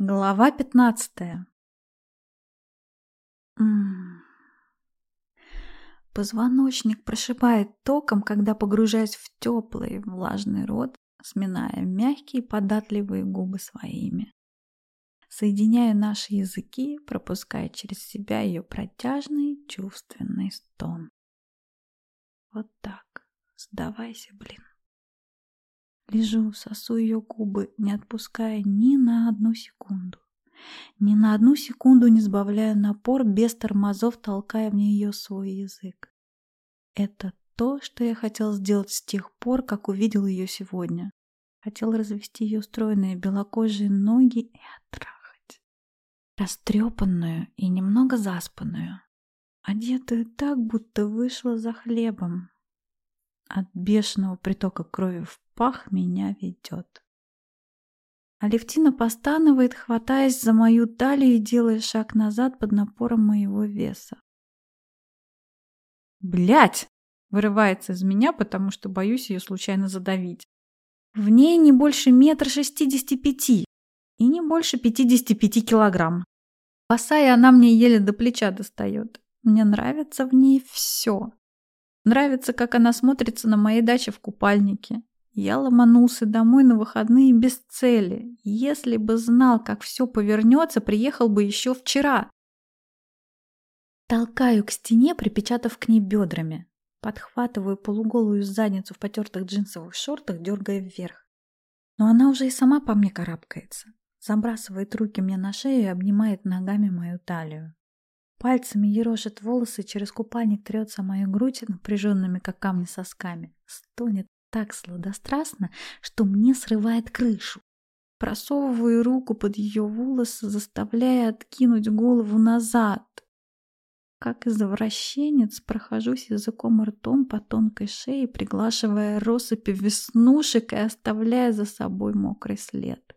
Глава пятнадцатая. Позвоночник прошибает током, когда погружаюсь в теплый влажный рот, сминая мягкие податливые губы своими. Соединяю наши языки, пропуская через себя ее протяжный чувственный стон. Вот так. Сдавайся, блин. Лежу, сосу ее губы, не отпуская ни на одну секунду. Ни на одну секунду не сбавляя напор, без тормозов толкая в нее свой язык. Это то, что я хотел сделать с тех пор, как увидел ее сегодня. Хотел развести ее стройные белокожие ноги и оттрахать. Растрепанную и немного заспанную. Одетую так, будто вышла за хлебом. От бешеного притока крови в пах меня ведет. Алевтина постанывает, хватаясь за мою талию и делая шаг назад под напором моего веса. Блять! Вырывается из меня, потому что боюсь ее случайно задавить. В ней не больше метра шестидесяти пяти и не больше пятидесяти пяти килограмм. Босая она мне еле до плеча достает. Мне нравится в ней все. Нравится, как она смотрится на моей даче в купальнике. Я ломанулся домой на выходные без цели. Если бы знал, как все повернется, приехал бы еще вчера. Толкаю к стене, припечатав к ней бедрами. Подхватываю полуголую задницу в потертых джинсовых шортах, дергая вверх. Но она уже и сама по мне карабкается. Забрасывает руки мне на шею и обнимает ногами мою талию. Пальцами ерошит волосы, через купальник трется мою грудь напряженными, как камни, сосками. Стонет так сладострастно, что мне срывает крышу. Просовываю руку под ее волосы, заставляя откинуть голову назад. Как извращенец прохожусь языком ртом по тонкой шее, приглашивая россыпи веснушек и оставляя за собой мокрый след.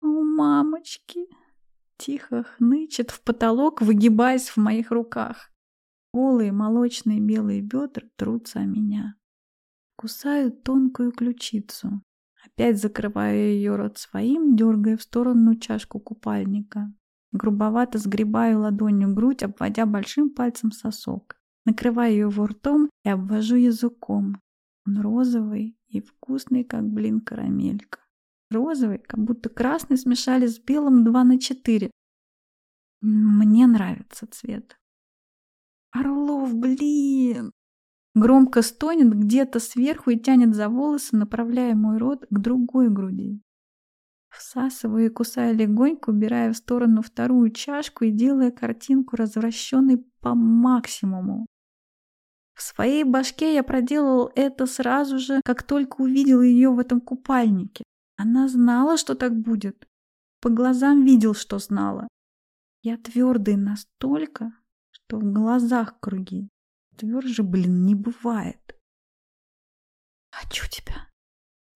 «О, мамочки!» тихо хнычет в потолок, выгибаясь в моих руках. Голые молочные белые бедра трутся о меня. Кусаю тонкую ключицу. Опять закрываю ее рот своим, дергая в сторону чашку купальника. Грубовато сгребаю ладонью грудь, обводя большим пальцем сосок. Накрываю его ртом и обвожу языком. Он розовый и вкусный, как блин карамелька розовый, как будто красный смешали с белым 2 на 4. Мне нравится цвет. Орлов, блин! Громко стонет где-то сверху и тянет за волосы, направляя мой рот к другой груди. Всасываю и кусаю легонько, убирая в сторону вторую чашку и делая картинку развращенной по максимуму. В своей башке я проделал это сразу же, как только увидел ее в этом купальнике. Она знала, что так будет. По глазам видел, что знала. Я твердый настолько, что в глазах круги. Тверже, блин, не бывает. Хочу тебя.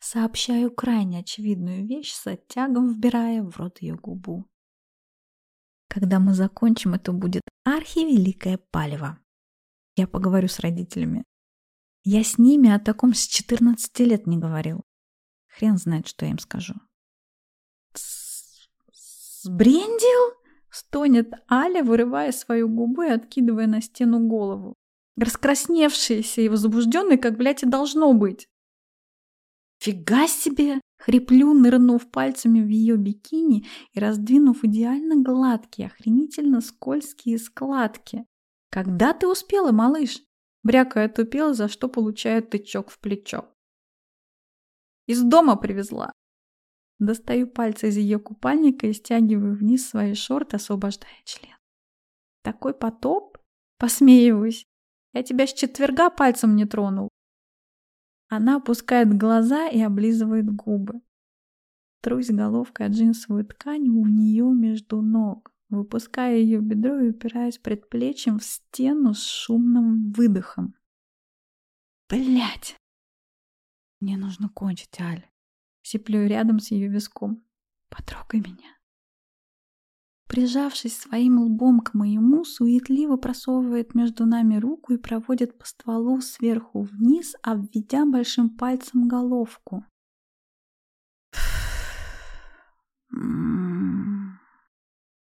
Сообщаю крайне очевидную вещь, с оттягом вбирая в рот ее губу. Когда мы закончим, это будет архивеликое палево. Я поговорю с родителями. Я с ними о таком с 14 лет не говорил. Хрен знает, что я им скажу. «Сбрендил?» — стонет Аля, вырывая свою губу и откидывая на стену голову. Раскрасневшаяся и возбужденная, как, блядь, и должно быть. «Фига себе!» — хриплю, нырнув пальцами в ее бикини и раздвинув идеально гладкие, охренительно скользкие складки. «Когда ты успела, малыш?» Брякая тупела, за что получаю тычок в плечо. Из дома привезла. Достаю пальцы из ее купальника и стягиваю вниз свои шорты, освобождая член. Такой потоп? Посмеиваюсь. Я тебя с четверга пальцем не тронул. Она опускает глаза и облизывает губы. Трусь головкой от джинсовую ткань у нее между ног, выпуская ее бедро и упираясь предплечьем в стену с шумным выдохом. Блять! Мне нужно кончить, Аль. Сиплю рядом с ее виском. Потрогай меня. Прижавшись своим лбом к моему, суетливо просовывает между нами руку и проводит по стволу сверху вниз, обведя большим пальцем головку.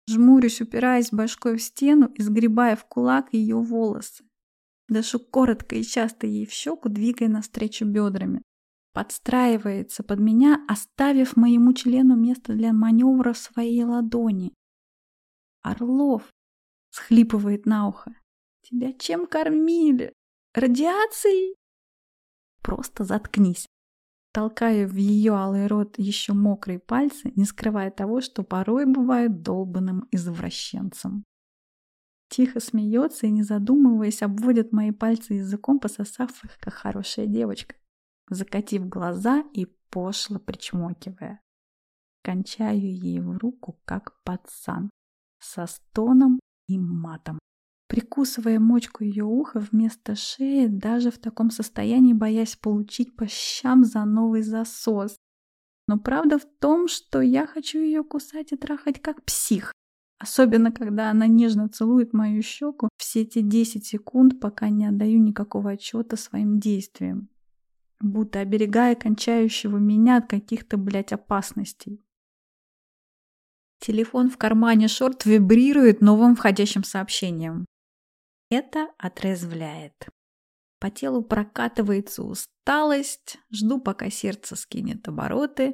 жмурюсь, упираясь башкой в стену и сгребая в кулак ее волосы. Дышу коротко и часто ей в щеку, двигая навстречу бедрами. Подстраивается под меня, оставив моему члену место для маневра своей ладони. Орлов схлипывает на ухо. Тебя чем кормили? Радиацией? Просто заткнись. Толкаю в ее алый рот еще мокрые пальцы, не скрывая того, что порой бывает долбанным извращенцем. Тихо смеется и, не задумываясь, обводит мои пальцы языком, пососав их, как хорошая девочка, закатив глаза и пошло причмокивая. Кончаю ей в руку, как пацан, со стоном и матом. Прикусывая мочку ее уха вместо шеи, даже в таком состоянии боясь получить по щам за новый засос. Но правда в том, что я хочу ее кусать и трахать как псих. Особенно, когда она нежно целует мою щеку все эти 10 секунд, пока не отдаю никакого отчета своим действиям. Будто оберегая кончающего меня от каких-то, блядь, опасностей. Телефон в кармане шорт вибрирует новым входящим сообщением. Это отрезвляет. По телу прокатывается усталость, жду, пока сердце скинет обороты,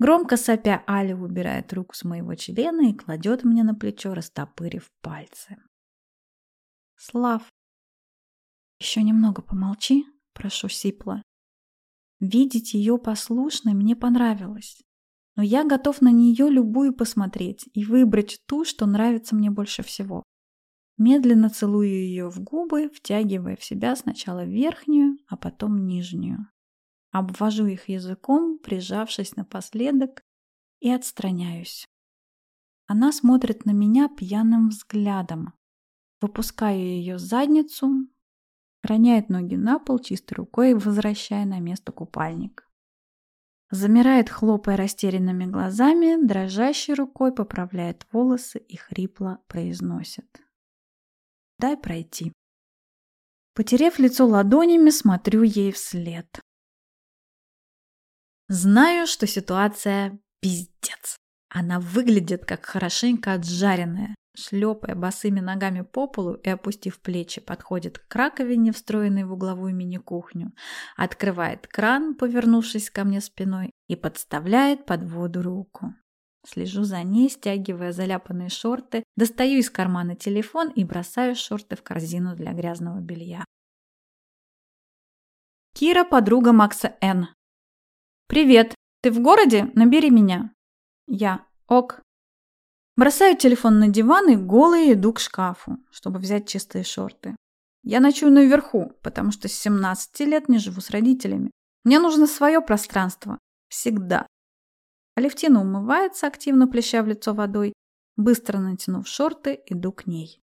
Громко сопя, Аля убирает руку с моего члена и кладет мне на плечо, растопырив пальцы. Слав, еще немного помолчи, прошу сипло. Видеть ее послушной мне понравилось, но я готов на нее любую посмотреть и выбрать ту, что нравится мне больше всего. Медленно целую ее в губы, втягивая в себя сначала верхнюю, а потом нижнюю. Обвожу их языком, прижавшись напоследок, и отстраняюсь. Она смотрит на меня пьяным взглядом. Выпускаю ее задницу, роняет ноги на пол чистой рукой, возвращая на место купальник. Замирает, хлопая растерянными глазами, дрожащей рукой поправляет волосы и хрипло произносит. «Дай пройти». Потерев лицо ладонями, смотрю ей вслед. Знаю, что ситуация пиздец. Она выглядит как хорошенько отжаренная. Шлепая босыми ногами по полу и опустив плечи, подходит к раковине, встроенной в угловую мини-кухню, открывает кран, повернувшись ко мне спиной, и подставляет под воду руку. Слежу за ней, стягивая заляпанные шорты, достаю из кармана телефон и бросаю шорты в корзину для грязного белья. Кира – подруга Макса Н. «Привет. Ты в городе? Набери меня». Я. Ок. Бросаю телефон на диван и голый иду к шкафу, чтобы взять чистые шорты. Я ночую наверху, потому что с 17 лет не живу с родителями. Мне нужно свое пространство. Всегда. Алевтина умывается, активно плеща в лицо водой. Быстро натянув шорты, иду к ней.